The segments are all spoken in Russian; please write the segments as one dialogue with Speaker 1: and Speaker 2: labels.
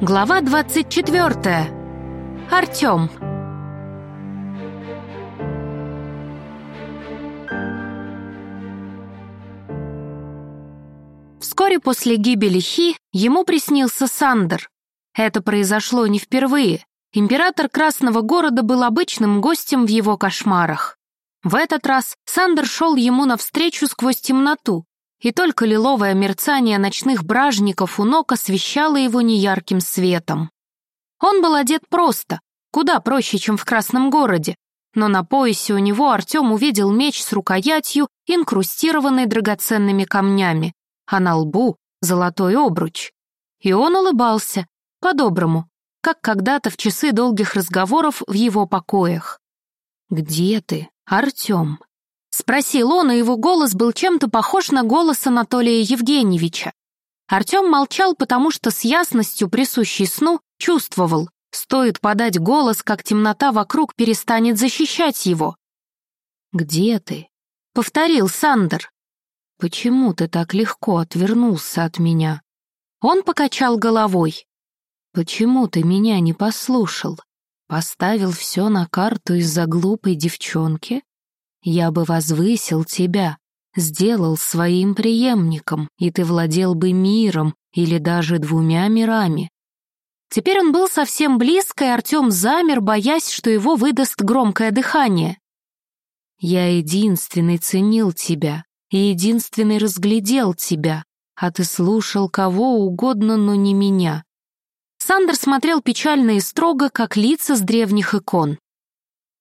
Speaker 1: Глава 24. Артем. Вскоре после гибели Хи ему приснился Сандер. Это произошло не впервые. Император Красного города был обычным гостем в его кошмарах. В этот раз Сандер шел ему навстречу сквозь темноту, и только лиловое мерцание ночных бражников у ног освещало его неярким светом. Он был одет просто, куда проще, чем в Красном городе, но на поясе у него Артем увидел меч с рукоятью, инкрустированной драгоценными камнями, а на лбу — золотой обруч. И он улыбался, по-доброму, как когда-то в часы долгих разговоров в его покоях. «Где ты, Артем?» Спросил он, и его голос был чем-то похож на голос Анатолия Евгеньевича. Артем молчал, потому что с ясностью, присущей сну, чувствовал, стоит подать голос, как темнота вокруг перестанет защищать его. «Где ты?» — повторил Сандер. «Почему ты так легко отвернулся от меня?» Он покачал головой. «Почему ты меня не послушал? Поставил все на карту из-за глупой девчонки?» Я бы возвысил тебя, сделал своим преемником, и ты владел бы миром или даже двумя мирами. Теперь он был совсем близко, и Артем замер, боясь, что его выдаст громкое дыхание. «Я единственный ценил тебя, и единственный разглядел тебя, а ты слушал кого угодно, но не меня». Сандер смотрел печально и строго, как лица с древних икон.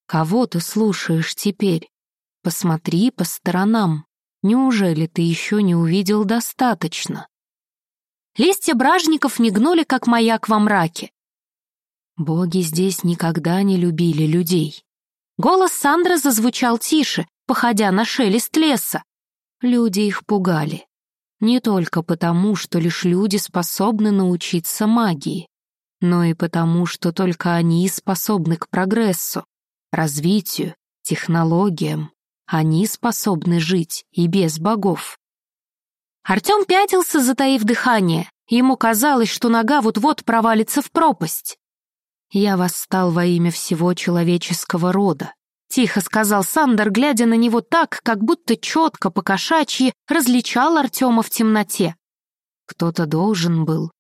Speaker 1: «Кого ты слушаешь теперь? Посмотри по сторонам. Неужели ты еще не увидел достаточно? Листья бражников мигнули, как маяк во мраке. Боги здесь никогда не любили людей. Голос Сандры зазвучал тише, походя на шелест леса. Люди их пугали. Не только потому, что лишь люди способны научиться магии, но и потому, что только они способны к прогрессу, развитию, технологиям, они способны жить и без богов. Артем пятился, затаив дыхание. Ему казалось, что нога вот-вот провалится в пропасть. «Я восстал во имя всего человеческого рода», — тихо сказал Сандер, глядя на него так, как будто четко по-кошачьи различал Артема в темноте. «Кто-то должен был.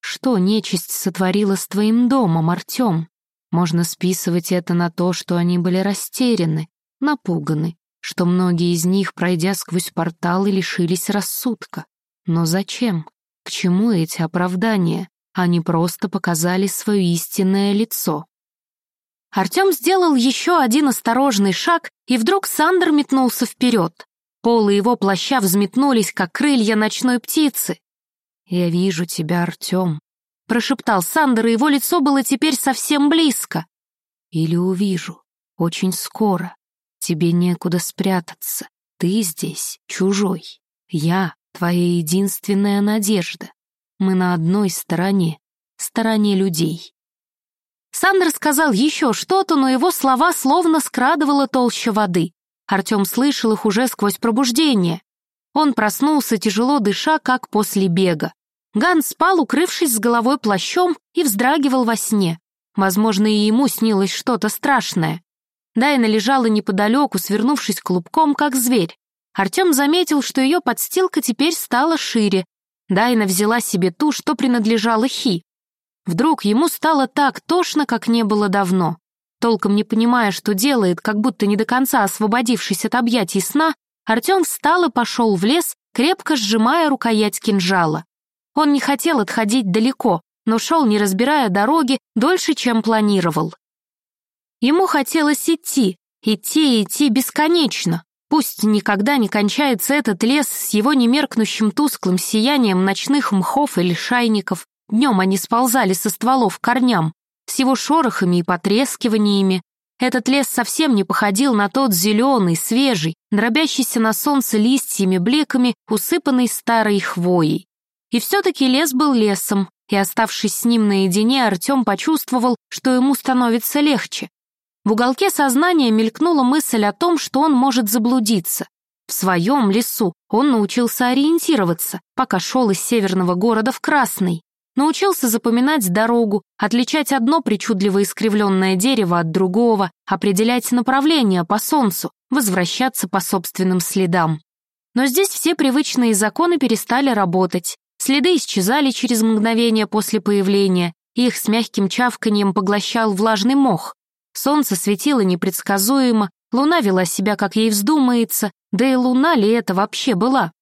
Speaker 1: Что нечисть сотворила с твоим домом, Артем? Можно списывать это на то, что они были растеряны, напуганы, что многие из них, пройдя сквозь порталы, лишились рассудка. Но зачем? К чему эти оправдания? Они просто показали свое истинное лицо. Артем сделал еще один осторожный шаг, и вдруг Сандер метнулся вперед. Полы его плаща взметнулись, как крылья ночной птицы. «Я вижу тебя, Артем», — прошептал Сандер, и его лицо было теперь совсем близко. «Или увижу. Очень скоро. Тебе некуда спрятаться. Ты здесь чужой. Я — твоя единственная надежда. Мы на одной стороне, стороне людей. Сандер сказал еще что-то, но его слова словно скрадывала толща воды. Артем слышал их уже сквозь пробуждение. Он проснулся, тяжело дыша, как после бега. Ган спал, укрывшись с головой плащом, и вздрагивал во сне. Возможно, и ему снилось что-то страшное. Дайна лежала неподалеку, свернувшись клубком, как зверь. Артем заметил, что ее подстилка теперь стала шире. Дайна взяла себе ту, что принадлежала Хи. Вдруг ему стало так тошно, как не было давно. Толком не понимая, что делает, как будто не до конца освободившись от объятий сна, Артем встал и пошел в лес, крепко сжимая рукоять кинжала. Он не хотел отходить далеко, но шел, не разбирая дороги, дольше, чем планировал. Ему хотелось идти, идти и идти бесконечно. Пусть никогда не кончается этот лес с его немеркнущим тусклым сиянием ночных мхов или шайников. Днем они сползали со стволов к корням, с его шорохами и потрескиваниями. Этот лес совсем не походил на тот зеленый, свежий, дробящийся на солнце листьями, блеками, усыпанный старой хвоей. И все-таки лес был лесом, и, оставшись с ним наедине, Артем почувствовал, что ему становится легче. В уголке сознания мелькнула мысль о том, что он может заблудиться. В своем лесу он научился ориентироваться, пока шел из северного города в Красный. научился запоминать дорогу, отличать одно причудливо искривленное дерево от другого, определять направление по солнцу, возвращаться по собственным следам. Но здесь все привычные законы перестали работать, следы исчезали через мгновение после появления, их с мягким чавканьем поглощал влажный мох. Солнце светило непредсказуемо, луна вела себя, как ей вздумается, да и луна ли это вообще была?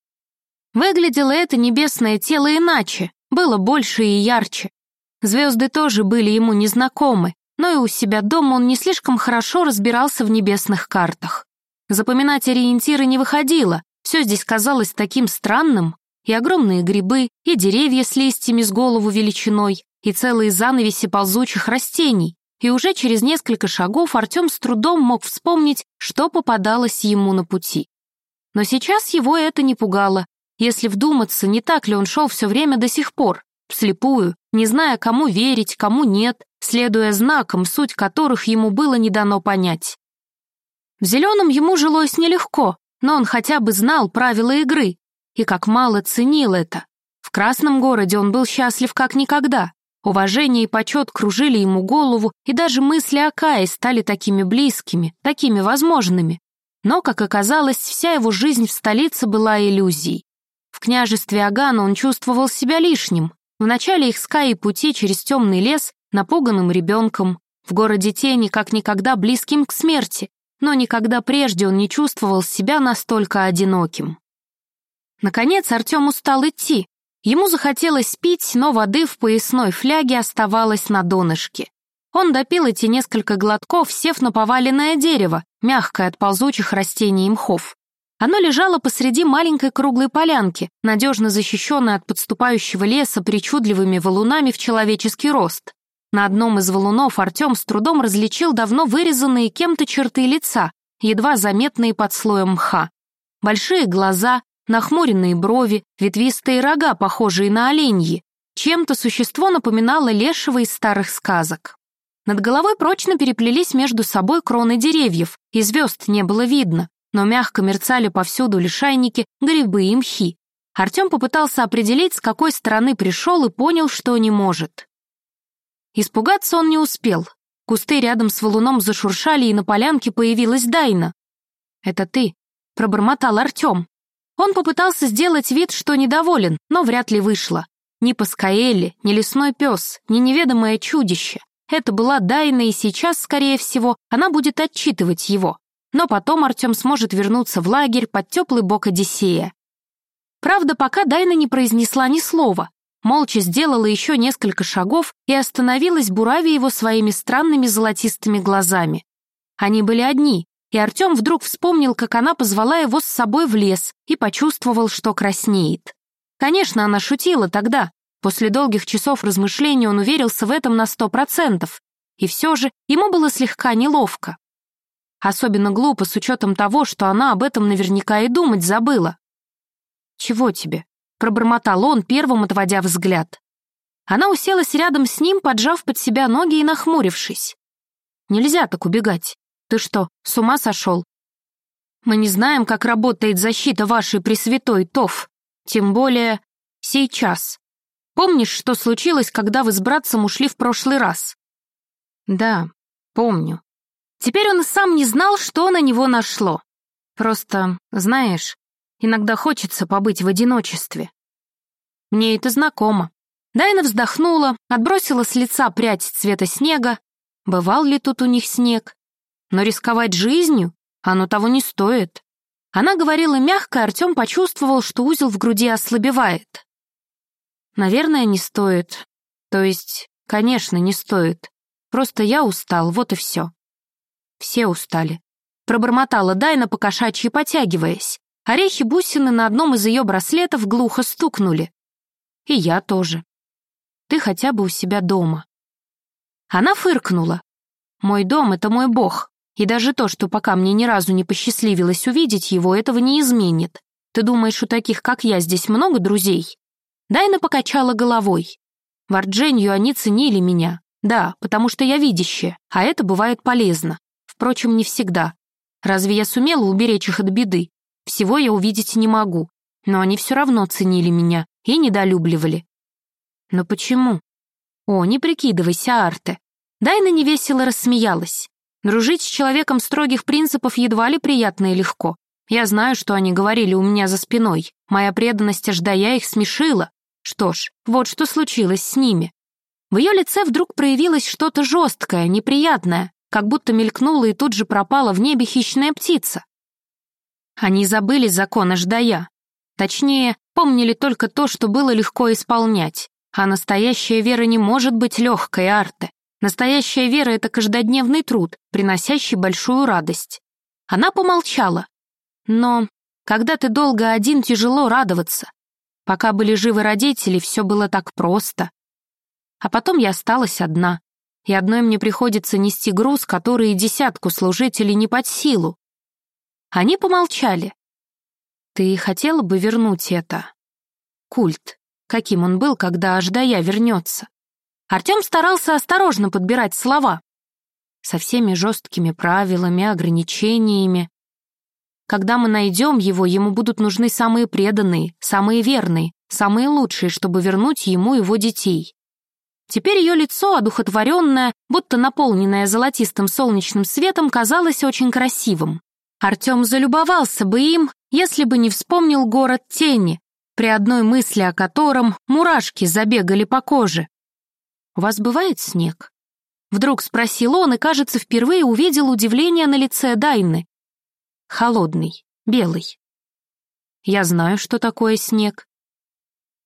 Speaker 1: Выглядело это небесное тело иначе, было больше и ярче. Звезды тоже были ему незнакомы, но и у себя дома он не слишком хорошо разбирался в небесных картах. Запоминать ориентиры не выходило, все здесь казалось таким странным. И огромные грибы, и деревья с листьями с голову величиной, и целые занавеси ползучих растений. И уже через несколько шагов Артем с трудом мог вспомнить, что попадалось ему на пути. Но сейчас его это не пугало. Если вдуматься, не так ли он шел все время до сих пор, вслепую, не зная, кому верить, кому нет, следуя знакам, суть которых ему было не дано понять. В зеленом ему жилось нелегко, но он хотя бы знал правила игры, и как мало ценил это. В красном городе он был счастлив как никогда. Уважение и почет кружили ему голову, и даже мысли о Кае стали такими близкими, такими возможными. Но, как оказалось, вся его жизнь в столице была иллюзией. В княжестве Агана он чувствовал себя лишним. В начале их с Каей пути через темный лес, напуганным ребенком, в городе тени как никогда близким к смерти, но никогда прежде он не чувствовал себя настолько одиноким. Наконец Артем устал идти. Ему захотелось пить, но воды в поясной фляге оставалось на донышке. Он допил эти несколько глотков, сев на поваленное дерево, мягкое от ползучих растений и мхов. Оно лежало посреди маленькой круглой полянки, надежно защищенной от подступающего леса причудливыми валунами в человеческий рост. На одном из валунов Артем с трудом различил давно вырезанные кем-то черты лица, едва заметные под слоем мха. Большие глаза, нахмуренные брови, ветвистые рога, похожие на оленьи. Чем-то существо напоминало лешего из старых сказок. Над головой прочно переплелись между собой кроны деревьев, и звезд не было видно, но мягко мерцали повсюду лишайники, грибы и мхи. Артем попытался определить, с какой стороны пришел, и понял, что не может. Испугаться он не успел. Кусты рядом с валуном зашуршали, и на полянке появилась Дайна. «Это ты», — пробормотал Артем. Он попытался сделать вид, что недоволен, но вряд ли вышло. Ни Паскаэлли, ни лесной пес, ни неведомое чудище. Это была Дайна, и сейчас, скорее всего, она будет отчитывать его. Но потом Артем сможет вернуться в лагерь под теплый бок Одиссея. Правда, пока Дайна не произнесла ни слова, молча сделала еще несколько шагов и остановилась, буравя его своими странными золотистыми глазами. Они были одни, и Артем вдруг вспомнил, как она позвала его с собой в лес и почувствовал, что краснеет. Конечно, она шутила тогда. После долгих часов размышлений он уверился в этом на сто процентов. И все же ему было слегка неловко. Особенно глупо с учетом того, что она об этом наверняка и думать забыла. «Чего тебе?» — пробормотал он, первым отводя взгляд. Она уселась рядом с ним, поджав под себя ноги и нахмурившись. «Нельзя так убегать. Ты что, с ума сошел? Мы не знаем, как работает защита вашей Пресвятой Тов. Тем более сейчас. Помнишь, что случилось, когда вы с братцем ушли в прошлый раз? Да, помню. Теперь он сам не знал, что на него нашло. Просто, знаешь, иногда хочется побыть в одиночестве. Мне это знакомо. Дайна вздохнула, отбросила с лица прядь цвета снега. Бывал ли тут у них снег? Но рисковать жизнью оно того не стоит. Она говорила мягко, Артем почувствовал, что узел в груди ослабевает. Наверное, не стоит. То есть, конечно, не стоит. Просто я устал, вот и все. Все устали. Пробормотала Дайна, покошачьи потягиваясь. Орехи-бусины на одном из ее браслетов глухо стукнули. И я тоже. Ты хотя бы у себя дома. Она фыркнула. Мой дом — это мой бог. И даже то, что пока мне ни разу не посчастливилось увидеть его, этого не изменит. Ты думаешь, у таких, как я, здесь много друзей?» Дайна покачала головой. В Ардженью они ценили меня. Да, потому что я видящая, а это бывает полезно. Впрочем, не всегда. Разве я сумела уберечь их от беды? Всего я увидеть не могу. Но они все равно ценили меня и недолюбливали. Но почему? О, не прикидывайся, Арте. Дайна невесело рассмеялась. Дружить с человеком строгих принципов едва ли приятно и легко. Я знаю, что они говорили у меня за спиной. Моя преданность Аждая их смешила. Что ж, вот что случилось с ними. В ее лице вдруг проявилось что-то жесткое, неприятное, как будто мелькнула и тут же пропала в небе хищная птица. Они забыли закон Аждая. Точнее, помнили только то, что было легко исполнять. А настоящая вера не может быть легкой, Арте. Настоящая вера — это каждодневный труд, приносящий большую радость. Она помолчала. Но когда ты долго один, тяжело радоваться. Пока были живы родители, все было так просто. А потом я осталась одна, и одной мне приходится нести груз, который и десятку служителей не под силу. Они помолчали. Ты хотела бы вернуть это? Культ, каким он был, когда Аждая вернется. Артем старался осторожно подбирать слова. Со всеми жесткими правилами, ограничениями. Когда мы найдем его, ему будут нужны самые преданные, самые верные, самые лучшие, чтобы вернуть ему его детей. Теперь ее лицо, одухотворенное, будто наполненное золотистым солнечным светом, казалось очень красивым. Артем залюбовался бы им, если бы не вспомнил город тени, при одной мысли о котором мурашки забегали по коже. «У вас бывает снег?» Вдруг спросил он и, кажется, впервые увидел удивление на лице Дайны. Холодный, белый. Я знаю, что такое снег.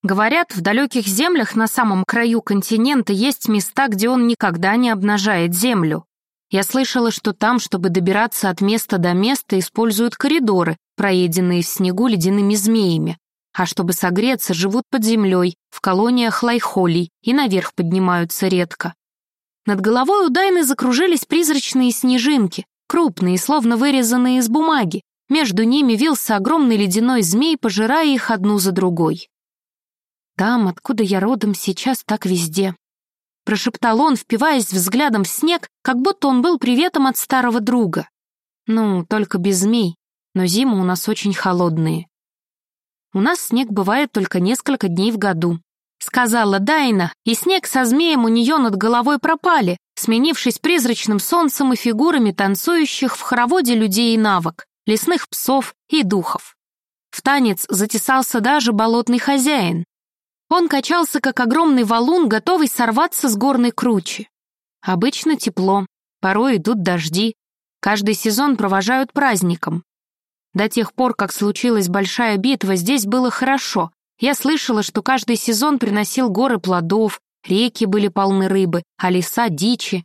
Speaker 1: Говорят, в далеких землях на самом краю континента есть места, где он никогда не обнажает землю. Я слышала, что там, чтобы добираться от места до места, используют коридоры, проеденные в снегу ледяными змеями. А чтобы согреться, живут под землей, в колониях лайхолей, и наверх поднимаются редко. Над головой у Дайны закружились призрачные снежинки, крупные, словно вырезанные из бумаги. Между ними вился огромный ледяной змей, пожирая их одну за другой. Там, откуда я родом, сейчас так везде. Прошептал он, впиваясь взглядом в снег, как будто он был приветом от старого друга. Ну, только без змей, но зимы у нас очень холодные. У нас снег бывает только несколько дней в году. Сказала Дайна, и снег со змеем у нее над головой пропали, сменившись призрачным солнцем и фигурами танцующих в хороводе людей и навок, лесных псов и духов. В танец затесался даже болотный хозяин, он качался, как огромный валун, готовый сорваться с горной кручи. Обычно тепло, порой идут дожди. Каждый сезон провожают праздником. До тех пор, как случилась большая битва, здесь было хорошо. Я слышала, что каждый сезон приносил горы плодов, реки были полны рыбы, а леса — дичи.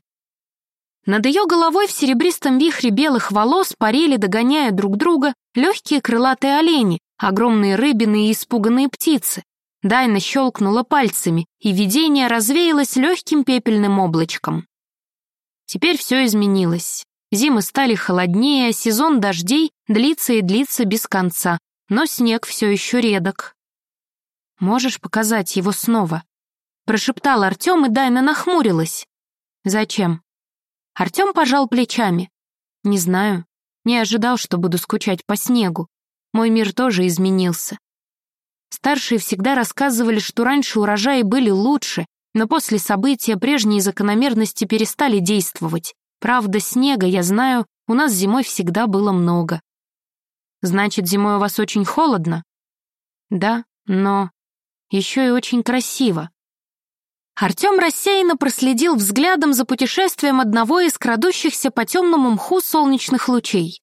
Speaker 1: Над ее головой в серебристом вихре белых волос парили, догоняя друг друга, легкие крылатые олени, огромные рыбины и испуганные птицы. Дайна щелкнула пальцами, и видение развеялось легким пепельным облачком. Теперь все изменилось. Зимы стали холоднее, сезон дождей длится и длится без конца, но снег все еще редок. «Можешь показать его снова?» Прошептал Артем, и Дайна нахмурилась. «Зачем?» Артем пожал плечами. «Не знаю. Не ожидал, что буду скучать по снегу. Мой мир тоже изменился. Старшие всегда рассказывали, что раньше урожаи были лучше, но после события прежние закономерности перестали действовать. Правда, снега, я знаю, у нас зимой всегда было много. Значит, зимой у вас очень холодно? Да, но еще и очень красиво. Артем рассеянно проследил взглядом за путешествием одного из крадущихся по темному мху солнечных лучей.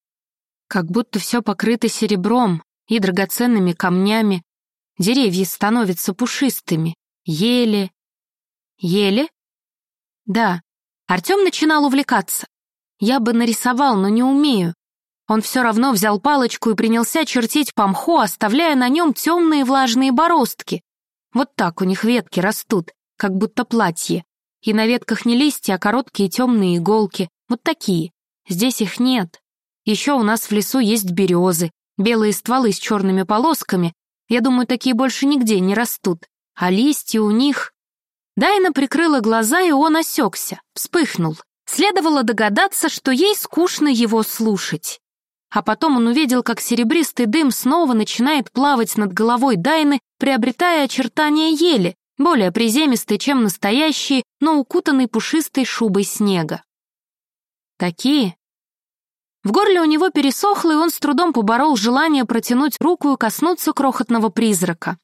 Speaker 1: Как будто все покрыто серебром и драгоценными камнями, Деревья становятся пушистыми. Ели. Ели? Да. Артем начинал увлекаться. Я бы нарисовал, но не умею. Он все равно взял палочку и принялся чертить по мху, оставляя на нем темные влажные бороздки. Вот так у них ветки растут, как будто платье. И на ветках не листья, а короткие темные иголки. Вот такие. Здесь их нет. Еще у нас в лесу есть березы, белые стволы с черными полосками, я думаю, такие больше нигде не растут. А листья у них... Дайна прикрыла глаза, и он осекся, вспыхнул. Следовало догадаться, что ей скучно его слушать. А потом он увидел, как серебристый дым снова начинает плавать над головой Дайны, приобретая очертания ели, более приземистый, чем настоящий, но укутанный пушистой шубой снега. Такие? В горле у него пересохло, и он с трудом поборол желание протянуть руку и коснуться крохотного призрака.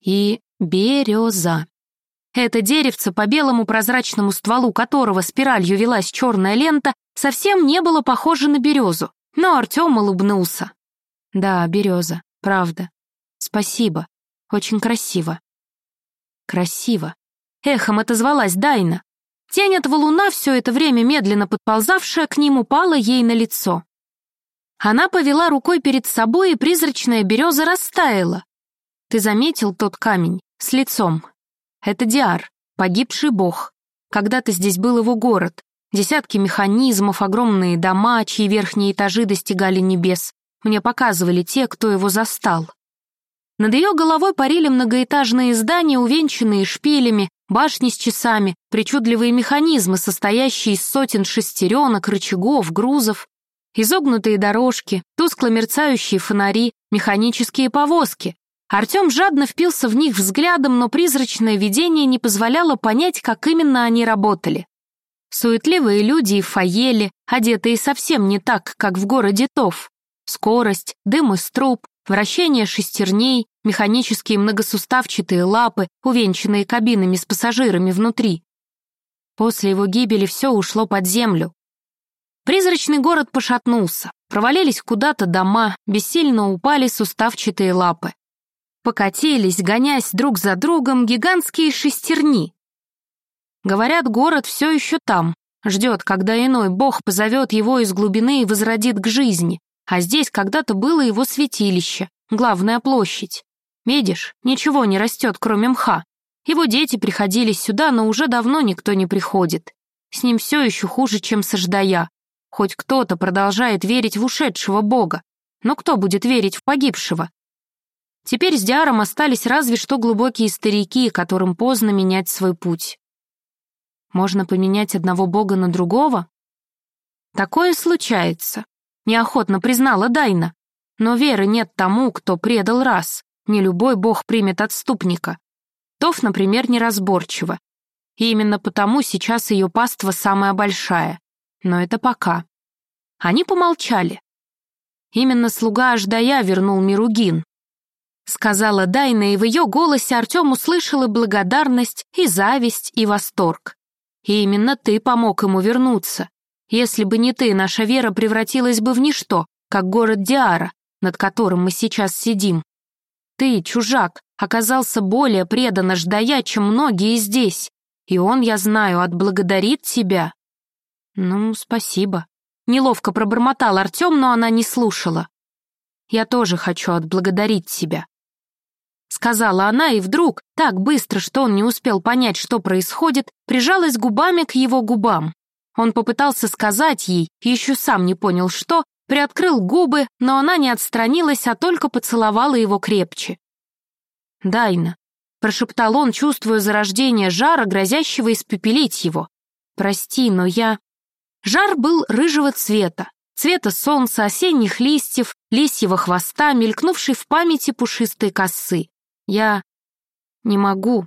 Speaker 1: И береза. Это деревце, по белому прозрачному стволу которого спиралью велась черная лента, совсем не было похоже на березу, но Артем улыбнулся. Да, береза, правда. Спасибо. Очень красиво. Красиво. Эхом отозвалась Дайна. Тень от валуна, все это время медленно подползавшая к ним, упала ей на лицо. Она повела рукой перед собой, и призрачная береза растаяла. Ты заметил тот камень с лицом? Это Диар, погибший бог. Когда-то здесь был его город. Десятки механизмов, огромные дома, чьи верхние этажи достигали небес. Мне показывали те, кто его застал. Над ее головой парили многоэтажные здания, увенчанные шпилями, башни с часами, причудливые механизмы, состоящие из сотен шестеренок, рычагов, грузов, изогнутые дорожки, тускло мерцающие фонари, механические повозки. Артем жадно впился в них взглядом, но призрачное видение не позволяло понять, как именно они работали. Суетливые люди и фаели, одетые совсем не так, как в городе Тов. Скорость, дым из труб, вращение шестерней, механические многосуставчатые лапы, увенчанные кабинами с пассажирами внутри. После его гибели все ушло под землю. Призрачный город пошатнулся, провалились куда-то дома, бессильно упали суставчатые лапы. Покатились, гонясь друг за другом, гигантские шестерни. Говорят, город все еще там, ждет, когда иной бог позовет его из глубины и возродит к жизни, а здесь когда-то было его святилище, главная площадь. Видишь, ничего не растет, кроме мха. Его дети приходили сюда, но уже давно никто не приходит. С ним все еще хуже, чем с Аждая. Хоть кто-то продолжает верить в ушедшего бога. Но кто будет верить в погибшего? Теперь с Диаром остались разве что глубокие старики, которым поздно менять свой путь. Можно поменять одного бога на другого? Такое случается неохотно признала Дайна. Но веры нет тому, кто предал раз. Не любой бог примет отступника. Тов, например, неразборчива. И именно потому сейчас ее паства самая большая. Но это пока. Они помолчали. Именно слуга Аждая вернул Миругин. Сказала Дайна, и в ее голосе Артем услышал и благодарность, и зависть, и восторг. И именно ты помог ему вернуться. Если бы не ты, наша вера превратилась бы в ничто, как город Диара, над которым мы сейчас сидим. Ты, чужак, оказался более предан Ждая, чем многие здесь, и он, я знаю, отблагодарит тебя. Ну, спасибо. Неловко пробормотал Артем, но она не слушала. Я тоже хочу отблагодарить тебя. Сказала она, и вдруг, так быстро, что он не успел понять, что происходит, прижалась губами к его губам. Он попытался сказать ей, еще сам не понял что, приоткрыл губы, но она не отстранилась, а только поцеловала его крепче. «Дайна», — прошептал он, чувствуя зарождение жара, грозящего испепелить его. «Прости, но я...» Жар был рыжего цвета, цвета солнца, осенних листьев, лисьего хвоста, мелькнувшей в памяти пушистой косы. Я... не могу.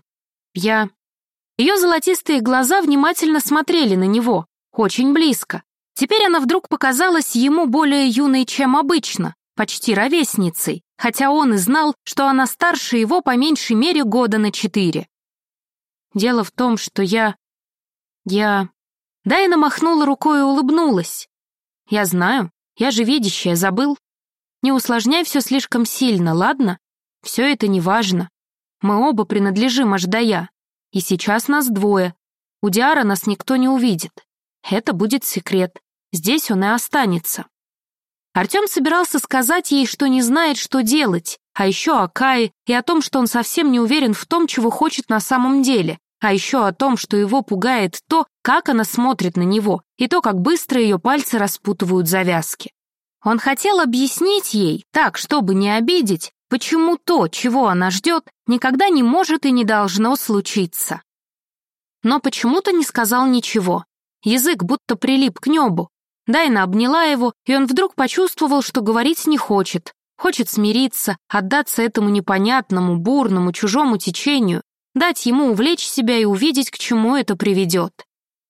Speaker 1: Я... Ее золотистые глаза внимательно смотрели на него, очень близко. Теперь она вдруг показалась ему более юной, чем обычно, почти ровесницей, хотя он и знал, что она старше его по меньшей мере года на четыре. Дело в том, что я... Я... Дайна махнула рукой и улыбнулась. «Я знаю, я же видящая, забыл. Не усложняй все слишком сильно, ладно? Все это не важно. Мы оба принадлежим аж до я. И сейчас нас двое. У Диара нас никто не увидит. Это будет секрет. Здесь он и останется. Артем собирался сказать ей, что не знает, что делать, а еще о Кае и о том, что он совсем не уверен в том, чего хочет на самом деле, а еще о том, что его пугает то, как она смотрит на него, и то, как быстро ее пальцы распутывают завязки. Он хотел объяснить ей, так, чтобы не обидеть, почему то, чего она ждет, никогда не может и не должно случиться. Но почему-то не сказал ничего, Язык будто прилип к небу. Дайна обняла его, и он вдруг почувствовал, что говорить не хочет. Хочет смириться, отдаться этому непонятному, бурному, чужому течению. дать ему увлечь себя и увидеть, к чему это приведет.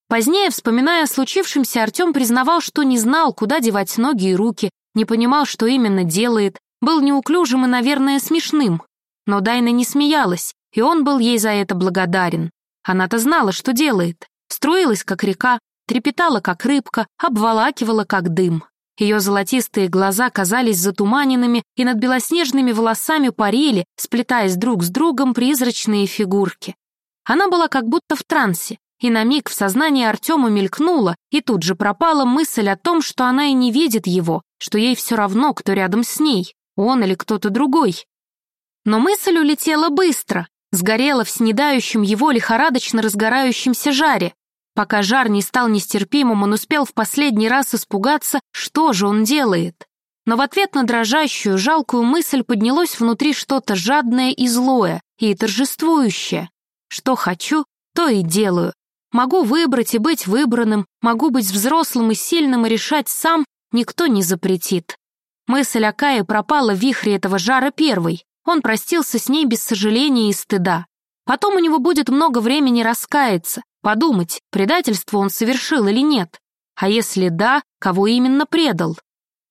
Speaker 1: Позднее, вспоминая о случившемся, Артем признавал, что не знал, куда девать ноги и руки, не понимал, что именно делает, был неуклюжим и, наверное, смешным. Но Дайна не смеялась, и он был ей за это благодарен. Она-то знала, что делает. Струилась, как река, трепетала, как рыбка, обволакивала, как дым. Ее золотистые глаза казались затуманенными, и над белоснежными волосами парили, сплетаясь друг с другом призрачные фигурки. Она была как будто в трансе, и на миг в сознании Артема мелькнула, и тут же пропала мысль о том, что она и не видит его, что ей все равно, кто рядом с ней, он или кто-то другой. Но мысль улетела быстро, сгорела в снедающем его лихорадочно разгорающемся жаре, Пока жар не стал нестерпимым, он успел в последний раз испугаться, что же он делает. Но в ответ на дрожащую, жалкую мысль поднялось внутри что-то жадное и злое, и торжествующее. Что хочу, то и делаю. Могу выбрать и быть выбранным, могу быть взрослым и сильным и решать сам, никто не запретит. Мысль о Кае пропала в вихре этого жара первой. Он простился с ней без сожаления и стыда. Потом у него будет много времени раскаяться, подумать, предательство он совершил или нет. А если да, кого именно предал?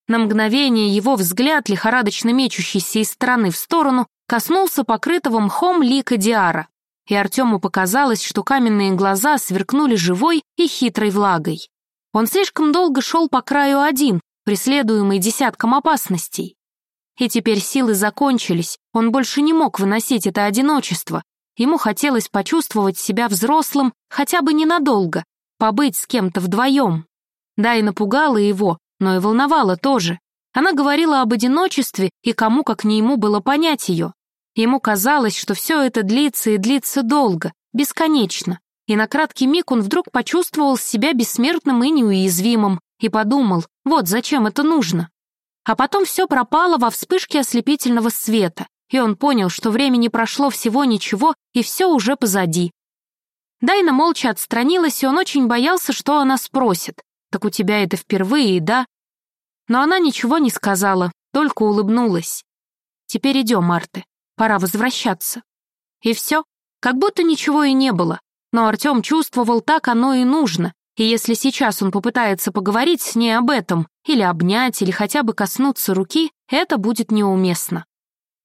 Speaker 1: На мгновение его взгляд, лихорадочно мечущийся из стороны в сторону, коснулся покрытого мхом лика Диара, и Артему показалось, что каменные глаза сверкнули живой и хитрой влагой. Он слишком долго шел по краю один, преследуемый десятком опасностей. И теперь силы закончились, он больше не мог выносить это одиночество, Ему хотелось почувствовать себя взрослым хотя бы ненадолго, побыть с кем-то вдвоем. Да, и напугала его, но и волновала тоже. Она говорила об одиночестве, и кому как не ему было понять ее. Ему казалось, что все это длится и длится долго, бесконечно. И на краткий миг он вдруг почувствовал себя бессмертным и неуязвимым, и подумал, вот зачем это нужно. А потом все пропало во вспышке ослепительного света, и он понял, что времени прошло всего ничего, и все уже позади. Дайна молча отстранилась, и он очень боялся, что она спросит. «Так у тебя это впервые, да?» Но она ничего не сказала, только улыбнулась. «Теперь идем, Марты, пора возвращаться». И все, как будто ничего и не было. Но Артем чувствовал, так оно и нужно, и если сейчас он попытается поговорить с ней об этом, или обнять, или хотя бы коснуться руки, это будет неуместно.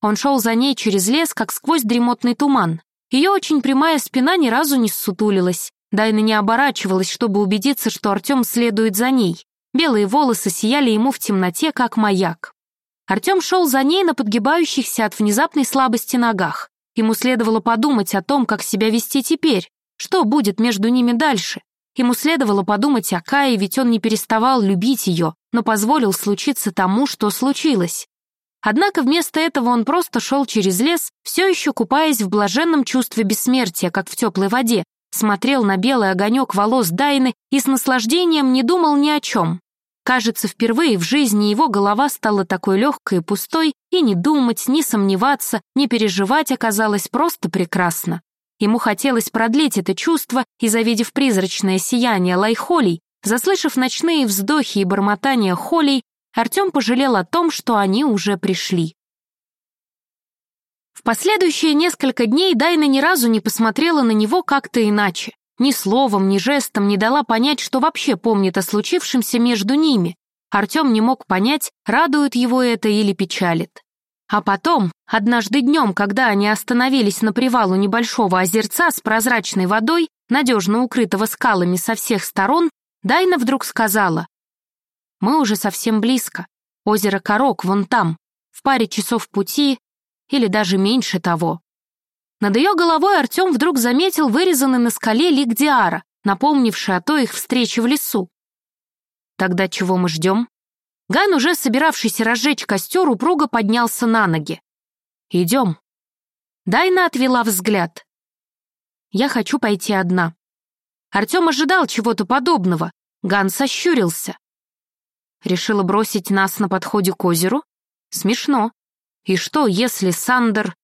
Speaker 1: Он шел за ней через лес, как сквозь дремотный туман. Ее очень прямая спина ни разу не ссутулилась. Дайна не оборачивалась, чтобы убедиться, что Артем следует за ней. Белые волосы сияли ему в темноте, как маяк. Артем шел за ней на подгибающихся от внезапной слабости ногах. Ему следовало подумать о том, как себя вести теперь, что будет между ними дальше. Ему следовало подумать о Кае, ведь он не переставал любить ее, но позволил случиться тому, что случилось. Однако вместо этого он просто шел через лес, все еще купаясь в блаженном чувстве бессмертия, как в теплой воде, смотрел на белый огонек волос Дайны и с наслаждением не думал ни о чем. Кажется, впервые в жизни его голова стала такой легкой и пустой, и не думать, не сомневаться, не переживать оказалось просто прекрасно. Ему хотелось продлить это чувство, и, завидев призрачное сияние лайхолей, заслышав ночные вздохи и бормотания холей, Артем пожалел о том, что они уже пришли. В последующие несколько дней Дайна ни разу не посмотрела на него как-то иначе. Ни словом, ни жестом не дала понять, что вообще помнит о случившемся между ними. Артем не мог понять, радует его это или печалит. А потом, однажды днем, когда они остановились на привалу небольшого озерца с прозрачной водой, надежно укрытого скалами со всех сторон, Дайна вдруг сказала, мы уже совсем близко. Озеро Корок вон там, в паре часов пути или даже меньше того. Над ее головой Артем вдруг заметил вырезанный на скале лик Диара, напомнивший о той их встрече в лесу. Тогда чего мы ждем? Ган, уже собиравшийся разжечь костер, упруго поднялся на ноги. «Идем». Дайна отвела взгляд. «Я хочу пойти одна». Артем ожидал чего-то подобного. Ган сощурился. Решила бросить нас на подходе к озеру? Смешно. И что, если Сандер...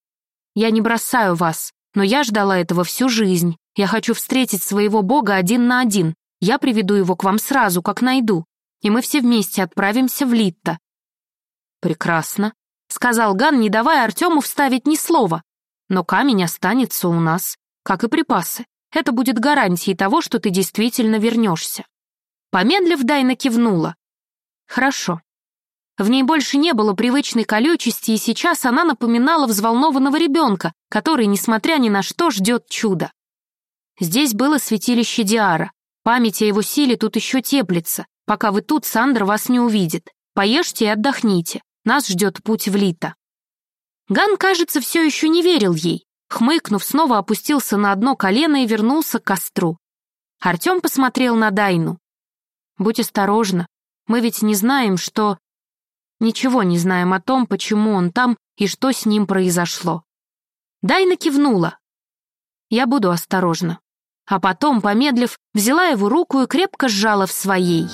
Speaker 1: Я не бросаю вас, но я ждала этого всю жизнь. Я хочу встретить своего бога один на один. Я приведу его к вам сразу, как найду. И мы все вместе отправимся в Литта. Прекрасно, сказал Ган, не давая Артему вставить ни слова. Но камень останется у нас, как и припасы. Это будет гарантией того, что ты действительно вернешься. Помедлив, Дайна кивнула. Хорошо. В ней больше не было привычной колючести, и сейчас она напоминала взволнованного ребенка, который, несмотря ни на что, ждет чуда. Здесь было святилище Диара. Память о его силе тут еще теплится. Пока вы тут, Сандра вас не увидит. Поешьте и отдохните. Нас ждет путь в Лита. Ган, кажется, все еще не верил ей. Хмыкнув, снова опустился на одно колено и вернулся к костру. Артем посмотрел на Дайну. «Будь осторожна. Мы ведь не знаем, что...» Ничего не знаем о том, почему он там и что с ним произошло. Дайна кивнула. Я буду осторожна. А потом, помедлив, взяла его руку и крепко сжала в своей.